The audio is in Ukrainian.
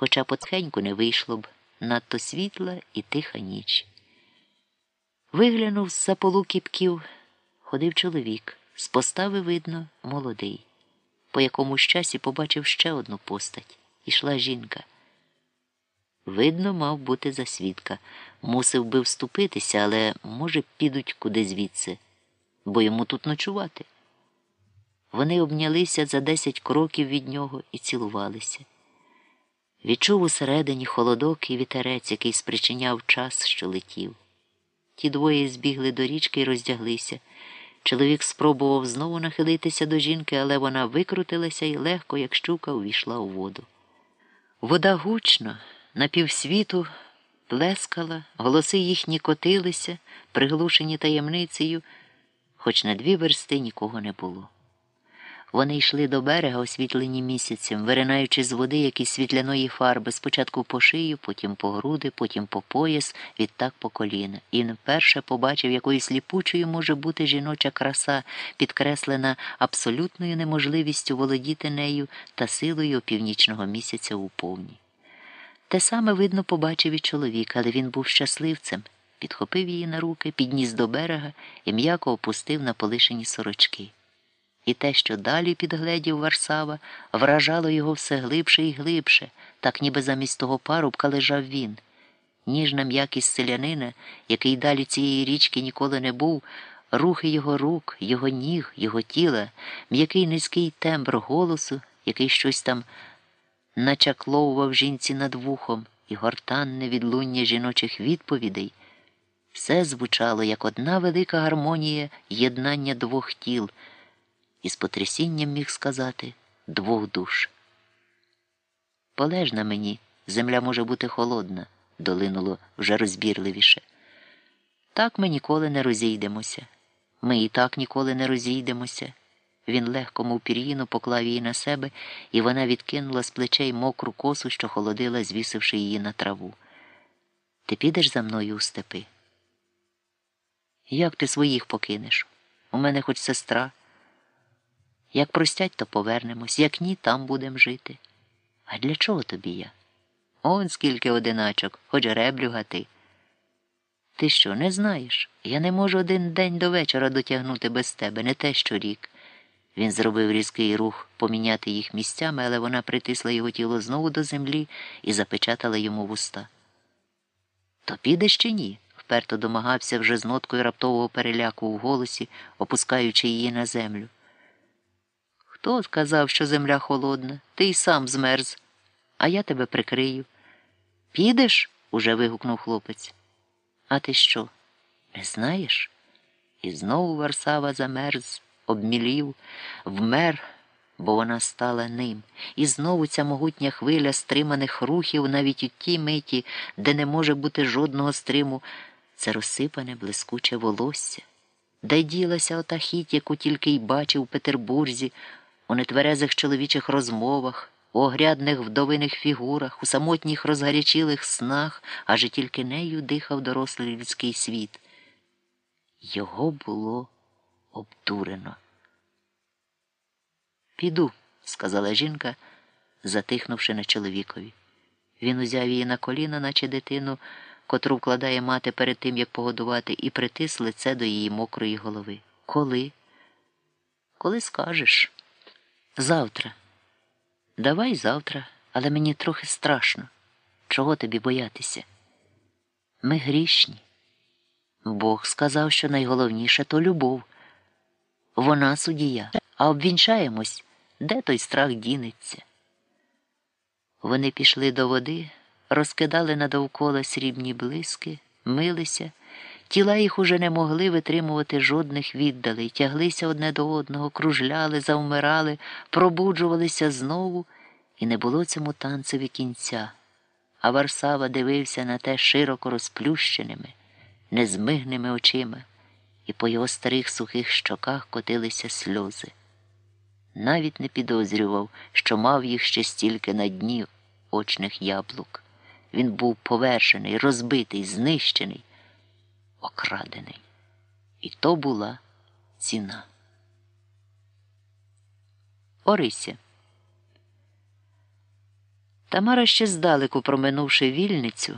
хоча потхеньку не вийшло б надто світла і тиха ніч. Виглянув з за полу кіпків, ходив чоловік, з постави видно, молодий. По якомусь часі побачив ще одну постать. Ішла жінка. Видно, мав бути за свідка. Мусив би вступитися, але, може, підуть куди звідси, бо йому тут ночувати. Вони обнялися за десять кроків від нього і цілувалися. Відчув усередині холодок і вітерець, який спричиняв час, що летів. Ті двоє збігли до річки і роздяглися. Чоловік спробував знову нахилитися до жінки, але вона викрутилася і легко, як щука, увійшла у воду. Вода гучно, на півсвіту плескала, голоси їхні котилися, приглушені таємницею, хоч на дві версти нікого не було. Вони йшли до берега, освітлені місяцем, виринаючи з води якісь світляної фарби, спочатку по шию, потім по груди, потім по пояс, відтак по коліна. І вперше побачив, якою сліпучою може бути жіноча краса, підкреслена абсолютною неможливістю володіти нею та силою північного місяця у повні. Те саме, видно, побачив і чоловік, але він був щасливцем, підхопив її на руки, підніс до берега і м'яко опустив на полишені сорочки і те, що далі підгледів Варсава, вражало його все глибше і глибше, так ніби замість того парубка лежав він. Ніжна м'якість селянина, який далі цієї річки ніколи не був, рухи його рук, його ніг, його тіла, м'який низький тембр голосу, який щось там начакловував жінці над вухом, і гортанне відлуння жіночих відповідей. Все звучало як одна велика гармонія єднання двох тіл і з потрясінням міг сказати двох душ. Полеж на мені, земля може бути холодна, долинуло вже розбірливіше. Так ми ніколи не розійдемося. Ми і так ніколи не розійдемося. Він легко, мов пір'їну, поклав її на себе, і вона відкинула з плечей мокру косу, що холодила, звісивши її на траву. Ти підеш за мною у степи? Як ти своїх покинеш? У мене хоч сестра. Як простять, то повернемось, як ні, там будем жити. А для чого тобі я? Он скільки одиначок, хоч реблю гати. Ти що, не знаєш? Я не можу один день до вечора дотягнути без тебе, не те що рік. Він зробив різкий рух поміняти їх місцями, але вона притисла його тіло знову до землі і запечатала йому вуста. То підеш чи ні? вперто домагався вже з ноткою раптового переляку в голосі, опускаючи її на землю. Хто сказав, що земля холодна, ти й сам змерз, а я тебе прикрию. Підеш? уже вигукнув хлопець. А ти що? Не знаєш? І знову Варсава замерз, обмілів, вмер, бо вона стала ним. І знову ця могутня хвиля стриманих рухів навіть у тій миті, де не може бути жодного стриму, це розсипане блискуче волосся. Де ділася ота хіть, яку тільки й бачив у Петербурзі у нетверезих чоловічих розмовах, у огрядних вдовиних фігурах, у самотніх розгарячілих снах, аже тільки нею дихав дорослий людський світ. Його було обдурено. Піду, сказала жінка, затихнувши на чоловікові. Він узяв її на коліна, наче дитину, котру вкладає мати перед тим, як погодувати, і притис лице до її мокрої голови. Коли? Коли скажеш? Завтра. Давай завтра, але мені трохи страшно. Чого тобі боятися? Ми грішні. Бог сказав, що найголовніше то любов. Вона судія, а обвінчаємось, де той страх дінеться. Вони пішли до води, розкидали надовкола срібні блиски, милися. Тіла їх уже не могли витримувати жодних віддалей, тяглися одне до одного, кружляли, завмирали, пробуджувалися знову, і не було цьому танцеві кінця. А Варсава дивився на те широко розплющеними, незмигними очима, і по його старих сухих щоках котилися сльози. Навіть не підозрював, що мав їх ще стільки на дні очних яблук. Він був повершений, розбитий, знищений окрадений. І то була ціна. Орися. Тамара ще здалеку проминувши вільницю,